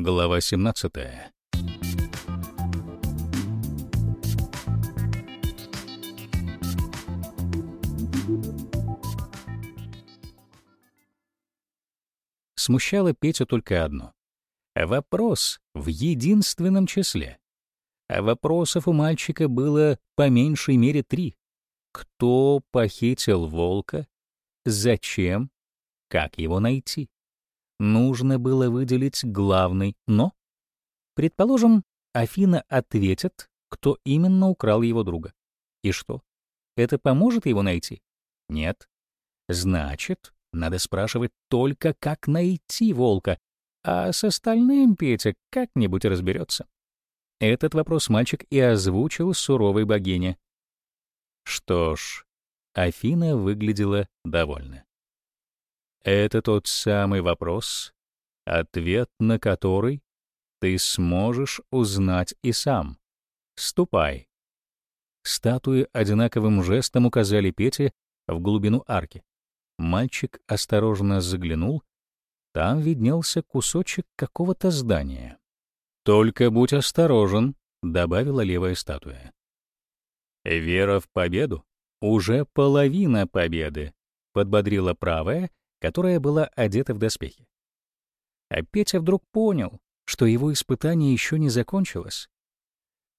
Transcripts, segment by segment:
Глава 17. Смущало Петю только одно. Вопрос в единственном числе. А вопросов у мальчика было по меньшей мере три. Кто похитил волка? Зачем? Как его найти? Нужно было выделить главный «но». Предположим, Афина ответит, кто именно украл его друга. И что? Это поможет его найти? Нет. Значит, надо спрашивать только, как найти волка, а с остальным Петя как-нибудь разберется. Этот вопрос мальчик и озвучил суровой богине. Что ж, Афина выглядела довольна. Это тот самый вопрос, ответ на который ты сможешь узнать и сам. Ступай. Статуи одинаковым жестом указали Пете в глубину арки. Мальчик осторожно заглянул. Там виднелся кусочек какого-то здания. «Только будь осторожен», — добавила левая статуя. «Вера в победу — уже половина победы», — подбодрила правая, которая была одета в доспехи. А Петя вдруг понял, что его испытание еще не закончилось.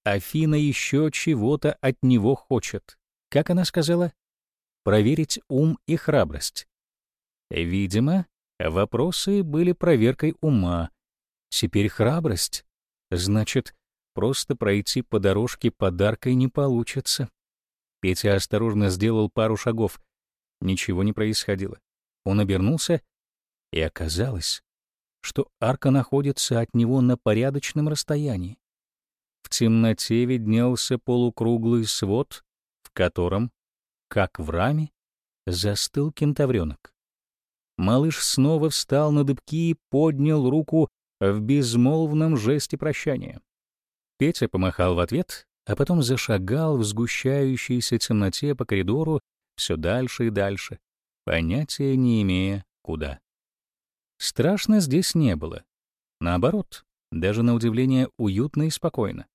Афина еще чего-то от него хочет. Как она сказала? Проверить ум и храбрость. Видимо, вопросы были проверкой ума. Теперь храбрость. Значит, просто пройти по дорожке подаркой не получится. Петя осторожно сделал пару шагов. Ничего не происходило. Он обернулся, и оказалось, что арка находится от него на порядочном расстоянии. В темноте виднелся полукруглый свод, в котором, как в раме, застыл кентавренок. Малыш снова встал на дыбки и поднял руку в безмолвном жесте прощания. Петя помахал в ответ, а потом зашагал в сгущающейся темноте по коридору все дальше и дальше, понятия не имея, куда. Страшно здесь не было. Наоборот, даже на удивление уютно и спокойно.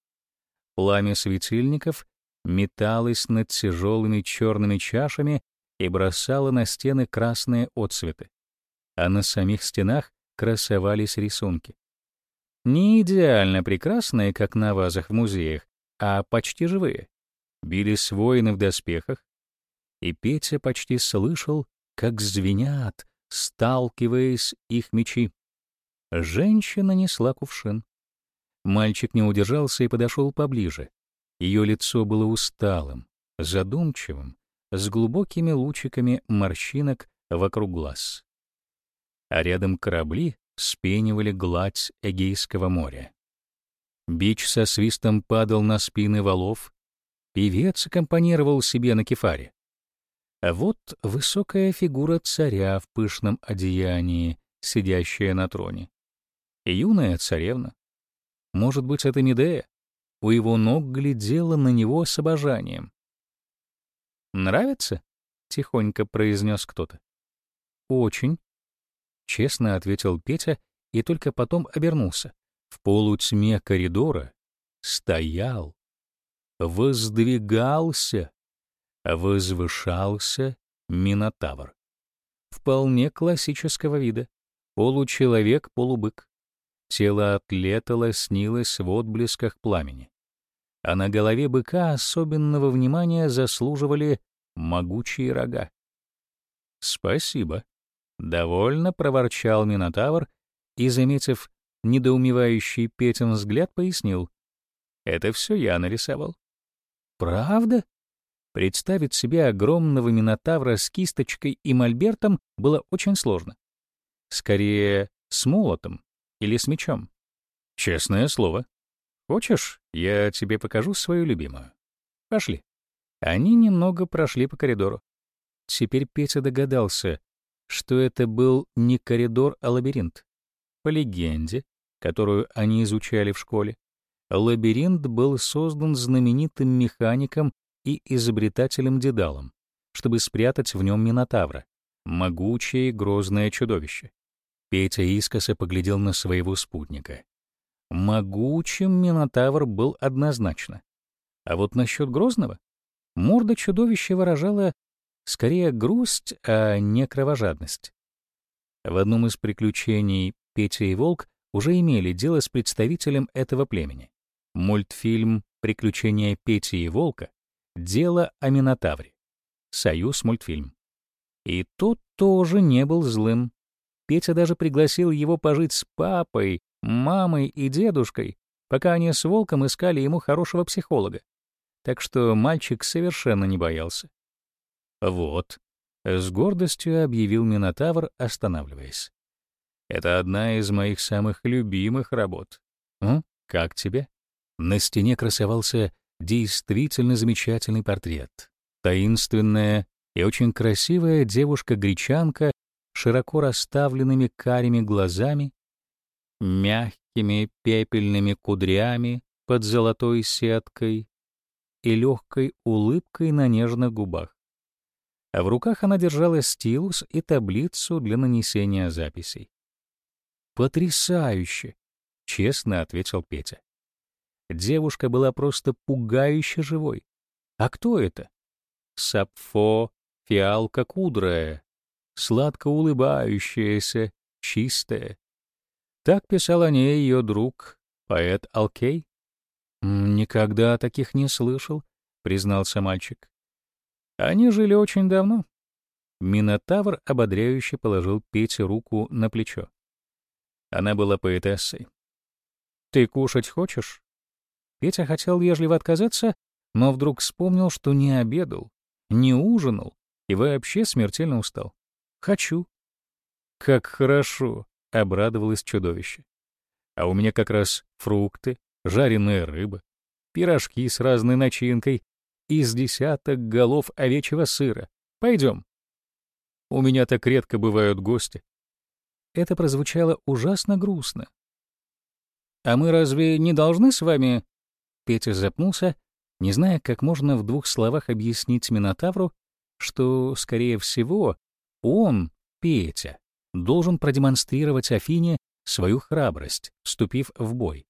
Пламя светильников металось над тяжелыми черными чашами и бросало на стены красные отцветы, а на самих стенах красовались рисунки. Не идеально прекрасные, как на вазах в музеях, а почти живые. Бились воины в доспехах, и Петя почти слышал, как звенят, сталкиваясь их мечи. Женщина несла кувшин. Мальчик не удержался и подошел поближе. Ее лицо было усталым, задумчивым, с глубокими лучиками морщинок вокруг глаз. А рядом корабли спенивали гладь Эгейского моря. Бич со свистом падал на спины валов, певец аккомпанировал себе на кефаре. Вот высокая фигура царя в пышном одеянии, сидящая на троне. юная царевна. Может быть, это Медея? У его ног глядела на него с обожанием. «Нравится?» — тихонько произнес кто-то. «Очень», — честно ответил Петя и только потом обернулся. В полутьме коридора стоял, воздвигался возвышался Минотавр. Вполне классического вида. Получеловек-полубык. Тело атлета лоснилось в отблесках пламени. А на голове быка особенного внимания заслуживали могучие рога. «Спасибо», — довольно проворчал Минотавр и, заметив недоумевающий Петин взгляд, пояснил. «Это все я нарисовал». «Правда?» Представить себе огромного минотавра с кисточкой и мольбертом было очень сложно. Скорее, с молотом или с мечом. Честное слово. Хочешь, я тебе покажу свою любимую? Пошли. Они немного прошли по коридору. Теперь Петя догадался, что это был не коридор, а лабиринт. По легенде, которую они изучали в школе, лабиринт был создан знаменитым механиком и изобретателем Дедалом, чтобы спрятать в нем Минотавра, могучее и грозное чудовище. Петя искоса поглядел на своего спутника. Могучим Минотавр был однозначно. А вот насчет Грозного морда чудовища выражала скорее грусть, а не кровожадность. В одном из приключений Петя и Волк уже имели дело с представителем этого племени. Мультфильм «Приключения Пети и Волка» — дело о Минотавре. Союз мультфильм. И тот тоже не был злым. Петя даже пригласил его пожить с папой, мамой и дедушкой, пока они с Волком искали ему хорошего психолога. Так что мальчик совершенно не боялся. «Вот», — с гордостью объявил Минотавр, останавливаясь. «Это одна из моих самых любимых работ. Ну, как тебе?» На стене красовался действительно замечательный портрет. Таинственная и очень красивая девушка-гречанка широко расставленными карими глазами, мягкими пепельными кудрями под золотой сеткой и легкой улыбкой на нежных губах. А в руках она держала стилус и таблицу для нанесения записей. «Потрясающе!» — честно ответил Петя. Девушка была просто пугающе живой. А кто это? Сапфо, фиалка кудрая, сладко улыбающаяся, чистая. Так писал о ней ее друг, поэт Алкей. «Никогда таких не слышал», — признался мальчик. Они жили очень давно. Минотавр ободряюще положил Пете руку на плечо. Она была поэтессой. «Ты кушать хочешь?» Петя хотел вежливо отказаться, но вдруг вспомнил, что не обедал, не ужинал и вообще смертельно устал. «Хочу». «Как хорошо!» — обрадовалось чудовище. «А у меня как раз фрукты, жареная рыба, пирожки с разной начинкой из десяток голов овечьего сыра. Пойдем. У меня так редко бывают гости». Это прозвучало ужасно грустно. «А мы разве не должны с вами...» Петя запнулся, не зная, как можно в двух словах объяснить Минотавру, что, скорее всего, он, Петя, должен продемонстрировать Афине свою храбрость, вступив в бой.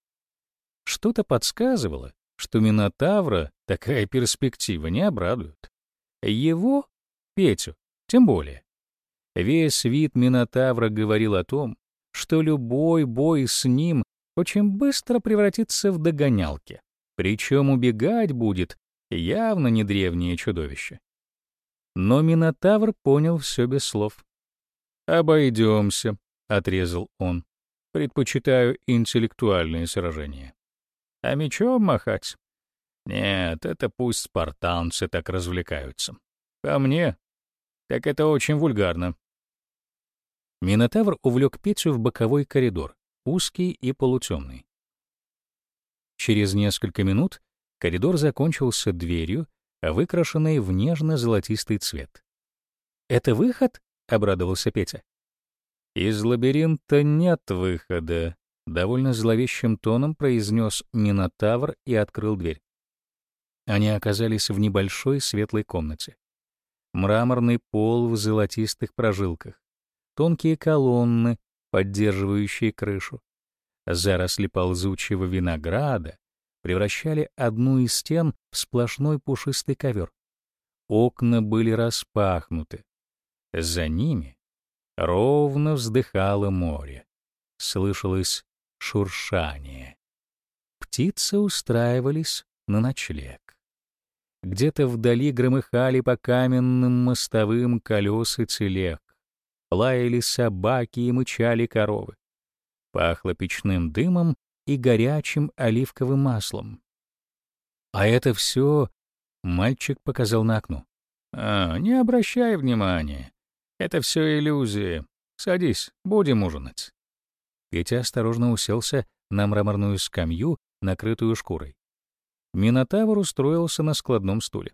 Что-то подсказывало, что Минотавра такая перспектива не обрадует. Его, Петю, тем более. Весь вид Минотавра говорил о том, что любой бой с ним очень быстро превратится в догонялки. Причем убегать будет явно не древнее чудовище. Но Минотавр понял все без слов. «Обойдемся», — отрезал он. «Предпочитаю интеллектуальные сражения. А мечом махать? Нет, это пусть спартанцы так развлекаются. По мне, так это очень вульгарно». Минотавр увлек Петю в боковой коридор, узкий и полутемный. Через несколько минут коридор закончился дверью, выкрашенной в нежно-золотистый цвет. «Это выход?» — обрадовался Петя. «Из лабиринта нет выхода», — довольно зловещим тоном произнес Минотавр и открыл дверь. Они оказались в небольшой светлой комнате. Мраморный пол в золотистых прожилках, тонкие колонны, поддерживающие крышу, Заросли ползучего винограда превращали одну из стен в сплошной пушистый ковер. Окна были распахнуты. За ними ровно вздыхало море. Слышалось шуршание. Птицы устраивались на ночлег. Где-то вдали громыхали по каменным мостовым колеса телег. Лаяли собаки и мычали коровы. Пахло печным дымом и горячим оливковым маслом. А это все мальчик показал на окно. А, не обращай внимания. Это все иллюзия. Садись, будем ужинать. Петя осторожно уселся на мраморную скамью, накрытую шкурой. Минотавр устроился на складном стуле.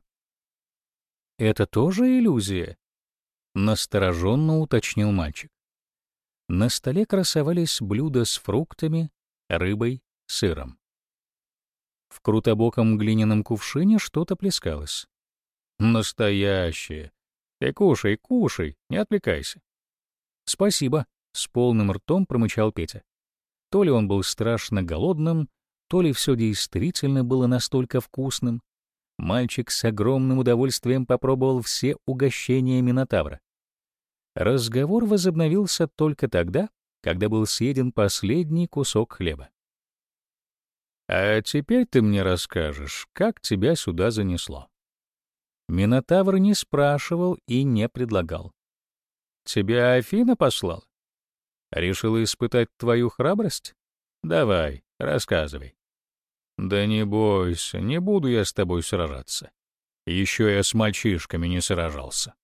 «Это тоже иллюзия?» — настороженно уточнил мальчик. На столе красовались блюда с фруктами, рыбой, сыром. В крутобоком глиняном кувшине что-то плескалось. «Настоящее! Ты кушай, кушай, не отвлекайся!» «Спасибо!» — с полным ртом промычал Петя. То ли он был страшно голодным, то ли все действительно было настолько вкусным. Мальчик с огромным удовольствием попробовал все угощения Минотавра. Разговор возобновился только тогда, когда был съеден последний кусок хлеба. «А теперь ты мне расскажешь, как тебя сюда занесло». Минотавр не спрашивал и не предлагал. «Тебя Афина послал? Решила испытать твою храбрость? Давай, рассказывай». «Да не бойся, не буду я с тобой сражаться. Еще я с мальчишками не сражался».